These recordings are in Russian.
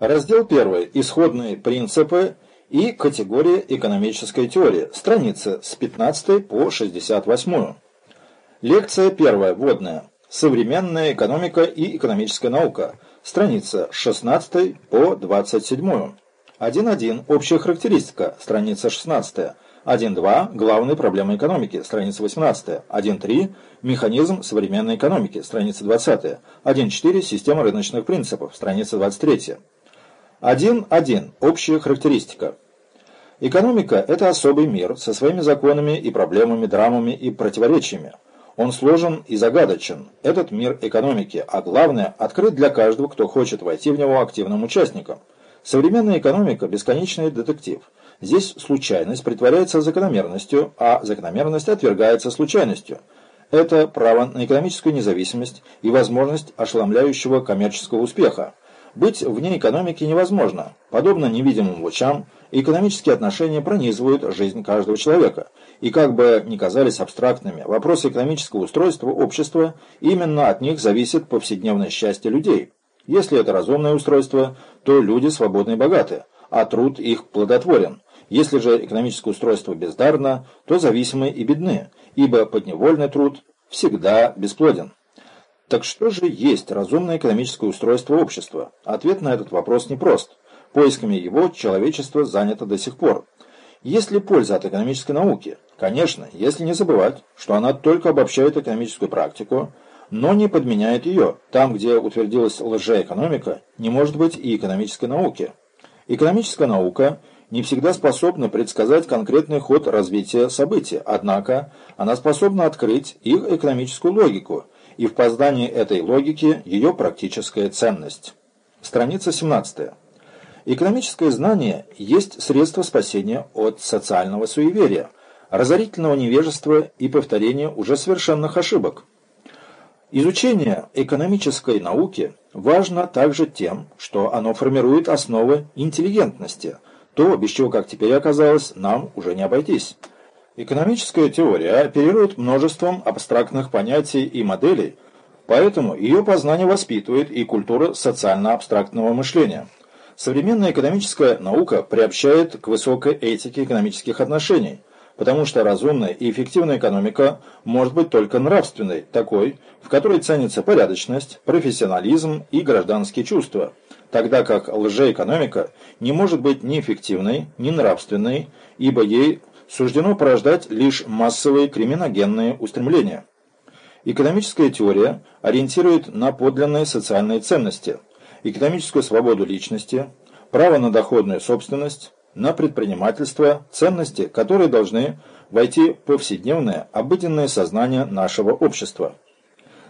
Раздел 1. Исходные принципы и категория экономической теории. Страницы с 15 по 68. Лекция 1. Вводная. Современная экономика и экономическая наука. Страница с 16 по 27. 1.1. Общая характеристика. Страница 16. 1.2. Главные проблемы экономики. Страница 18. 1.3. Механизм современной экономики. Страница 20. 1.4. Система рыночных принципов. Страница 23. 1.1. Общая характеристика. Экономика – это особый мир со своими законами и проблемами, драмами и противоречиями. Он сложен и загадочен. Этот мир экономики, а главное – открыт для каждого, кто хочет войти в него активным участником. Современная экономика – бесконечный детектив. Здесь случайность притворяется закономерностью, а закономерность отвергается случайностью. Это право на экономическую независимость и возможность ошеломляющего коммерческого успеха. Быть вне экономики невозможно. Подобно невидимым лучам, экономические отношения пронизывают жизнь каждого человека. И как бы ни казались абстрактными, вопросы экономического устройства общества, именно от них зависит повседневное счастье людей. Если это разумное устройство, то люди свободны и богаты, а труд их плодотворен. Если же экономическое устройство бездарно, то зависимы и бедны, ибо подневольный труд всегда бесплоден. Так что же есть разумное экономическое устройство общества? Ответ на этот вопрос непрост. Поисками его человечество занято до сих пор. Есть ли польза от экономической науки? Конечно, если не забывать, что она только обобщает экономическую практику, но не подменяет ее. Там, где утвердилась лжеэкономика, не может быть и экономической науки. Экономическая наука не всегда способна предсказать конкретный ход развития событий, однако она способна открыть их экономическую логику – и в поздании этой логики ее практическая ценность. Страница 17. Экономическое знание есть средство спасения от социального суеверия, разорительного невежества и повторения уже совершенных ошибок. Изучение экономической науки важно также тем, что оно формирует основы интеллигентности, то, без чего, как теперь оказалось, нам уже не обойтись. Экономическая теория оперирует множеством абстрактных понятий и моделей, поэтому ее познание воспитывает и культура социально-абстрактного мышления. Современная экономическая наука приобщает к высокой этике экономических отношений, потому что разумная и эффективная экономика может быть только нравственной, такой, в которой ценится порядочность, профессионализм и гражданские чувства, тогда как лжеэкономика не может быть ни эффективной, ни нравственной, ибо ей суждено порождать лишь массовые криминогенные устремления. Экономическая теория ориентирует на подлинные социальные ценности, экономическую свободу личности, право на доходную собственность, на предпринимательство, ценности, которые должны войти в повседневное, обыденное сознание нашего общества.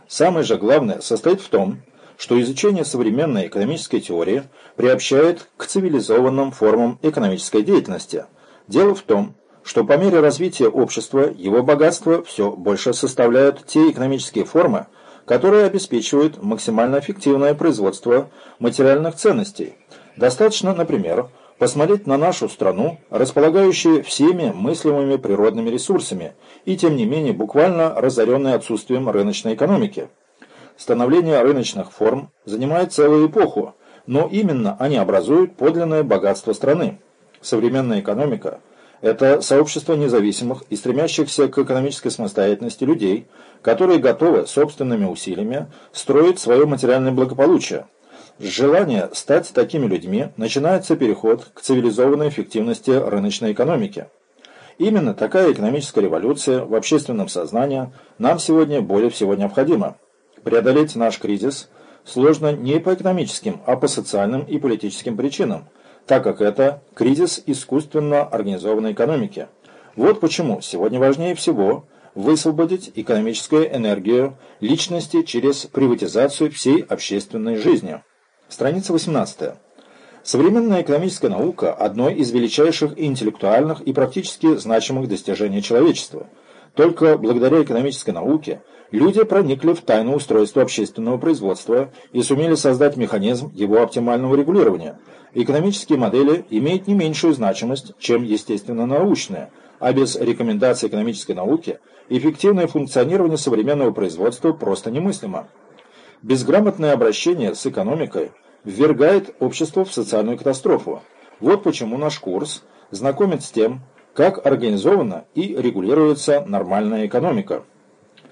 Самое же главное состоит в том, что изучение современной экономической теории приобщает к цивилизованным формам экономической деятельности. Дело в том, что по мере развития общества его богатство все больше составляют те экономические формы, которые обеспечивают максимально эффективное производство материальных ценностей. Достаточно, например, посмотреть на нашу страну, располагающую всеми мыслимыми природными ресурсами и тем не менее буквально разоренной отсутствием рыночной экономики. Становление рыночных форм занимает целую эпоху, но именно они образуют подлинное богатство страны. Современная экономика – это сообщество независимых и стремящихся к экономической самостоятельности людей, которые готовы собственными усилиями строить свое материальное благополучие. С желания стать такими людьми начинается переход к цивилизованной эффективности рыночной экономики. Именно такая экономическая революция в общественном сознании нам сегодня более всего необходима. Преодолеть наш кризис сложно не по экономическим, а по социальным и политическим причинам – так как это кризис искусственно организованной экономики. Вот почему сегодня важнее всего высвободить экономическую энергию личности через приватизацию всей общественной жизни. Страница 18. Современная экономическая наука – одно из величайших интеллектуальных и практически значимых достижений человечества. Только благодаря экономической науке люди проникли в тайну устройства общественного производства и сумели создать механизм его оптимального регулирования – экономические модели имеют не меньшую значимость, чем естественно-научные, а без рекомендаций экономической науки эффективное функционирование современного производства просто немыслимо. Безграмотное обращение с экономикой ввергает общество в социальную катастрофу. Вот почему наш курс знакомит с тем, как организована и регулируется нормальная экономика.